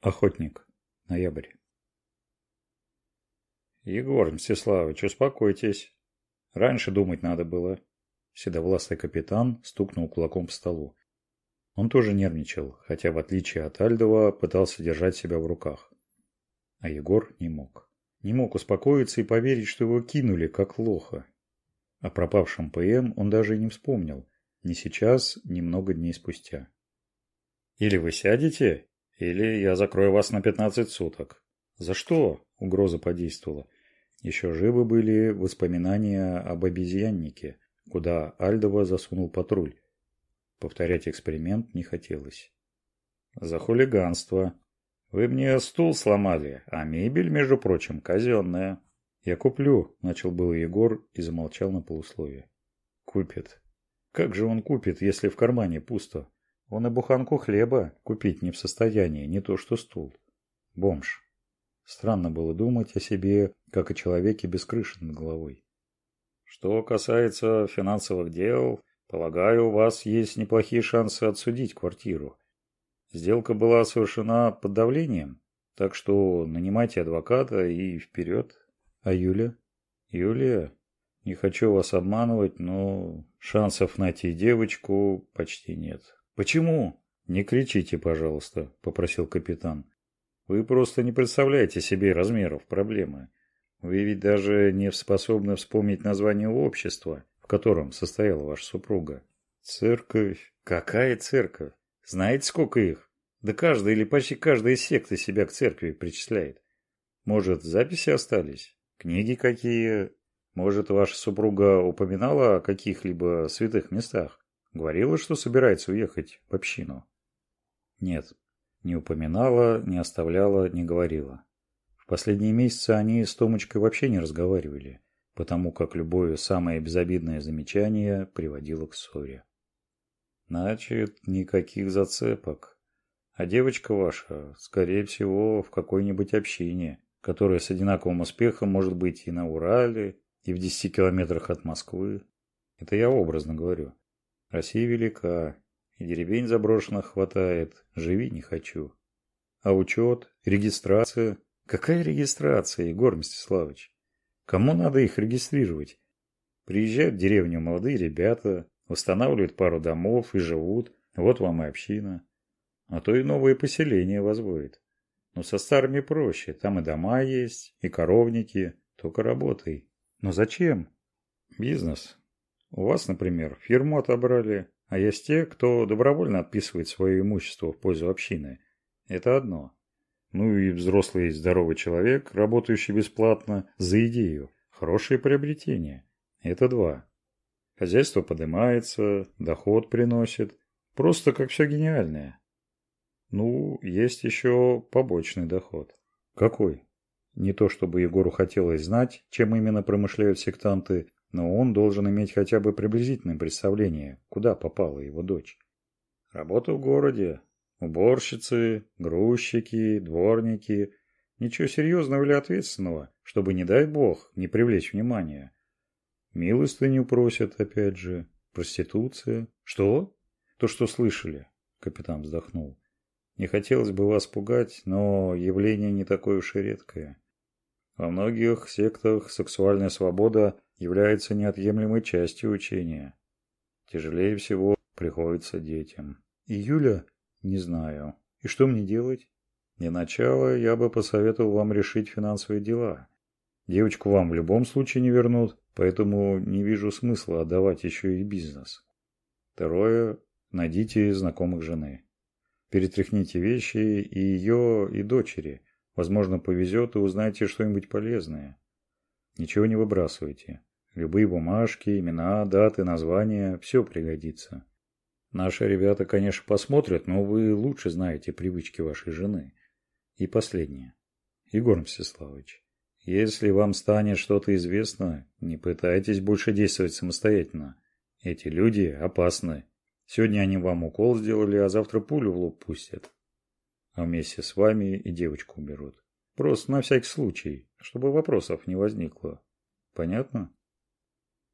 охотник ноябрь егор мстиславович успокойтесь раньше думать надо было седовластый капитан стукнул кулаком по столу он тоже нервничал хотя в отличие от альдова пытался держать себя в руках а егор не мог не мог успокоиться и поверить что его кинули как лоха о пропавшем пм он даже и не вспомнил ни сейчас ни много дней спустя или вы сядете или я закрою вас на 15 суток. За что? Угроза подействовала. Еще живы были воспоминания об обезьяннике, куда Альдова засунул патруль. Повторять эксперимент не хотелось. За хулиганство. Вы мне стул сломали, а мебель, между прочим, казенная. Я куплю, начал был Егор и замолчал на полусловие. Купит. Как же он купит, если в кармане пусто? Он и буханку хлеба купить не в состоянии, не то что стул. Бомж. Странно было думать о себе, как о человеке без крыши над головой. Что касается финансовых дел, полагаю, у вас есть неплохие шансы отсудить квартиру. Сделка была совершена под давлением, так что нанимайте адвоката и вперед. А Юля? Юлия, не хочу вас обманывать, но шансов найти девочку почти нет. «Почему?» «Не кричите, пожалуйста», — попросил капитан. «Вы просто не представляете себе размеров проблемы. Вы ведь даже не способны вспомнить название общества, в котором состояла ваша супруга». «Церковь? Какая церковь? Знаете, сколько их? Да каждая или почти каждая секта себя к церкви причисляет. Может, записи остались? Книги какие? Может, ваша супруга упоминала о каких-либо святых местах?» Говорила, что собирается уехать в общину. Нет, не упоминала, не оставляла, не говорила. В последние месяцы они с Томочкой вообще не разговаривали, потому как любое самое безобидное замечание приводило к ссоре. Значит, никаких зацепок. А девочка ваша, скорее всего, в какой-нибудь общине, которая с одинаковым успехом может быть и на Урале, и в 10 километрах от Москвы. Это я образно говорю. Россия велика, и деревень заброшенных хватает, живи не хочу. А учет, регистрация? Какая регистрация, Егор Мстиславович? Кому надо их регистрировать? Приезжают в деревню молодые ребята, устанавливают пару домов и живут, вот вам и община. А то и новые поселения возводят. Но со старыми проще, там и дома есть, и коровники, только работай. Но зачем? Бизнес, у вас, например, фирму отобрали, а есть те, кто добровольно отписывает свое имущество в пользу общины. Это одно. Ну и взрослый и здоровый человек, работающий бесплатно за идею. Хорошее приобретение. Это два. Хозяйство поднимается, доход приносит. Просто как все гениальное. Ну, есть еще побочный доход. Какой? Не то чтобы Егору хотелось знать, чем именно промышляют сектанты, но он должен иметь хотя бы приблизительное представление, куда попала его дочь. Работа в городе, уборщицы, грузчики, дворники. Ничего серьезного или ответственного, чтобы, не дай бог, не привлечь внимания. Милостыню просят, опять же, проституция. Что? То, что слышали, капитан вздохнул. Не хотелось бы вас пугать, но явление не такое уж и редкое. Во многих сектах сексуальная свобода – является неотъемлемой частью учения. Тяжелее всего приходится детям. И Юля, Не знаю. И что мне делать? Для начала я бы посоветовал вам решить финансовые дела. Девочку вам в любом случае не вернут, поэтому не вижу смысла отдавать еще и бизнес. Второе. Найдите знакомых жены. Перетряхните вещи и ее, и дочери. Возможно, повезет и узнаете что-нибудь полезное. Ничего не выбрасывайте любые бумажки, имена, даты, названия, все пригодится. Наши ребята, конечно, посмотрят, но вы лучше знаете привычки вашей жены. И последнее. Егор Мстиславович, если вам станет что-то известно, не пытайтесь больше действовать самостоятельно. Эти люди опасны. Сегодня они вам укол сделали, а завтра пулю в лоб пустят. А вместе с вами и девочку уберут. Просто на всякий случай, чтобы вопросов не возникло. Понятно?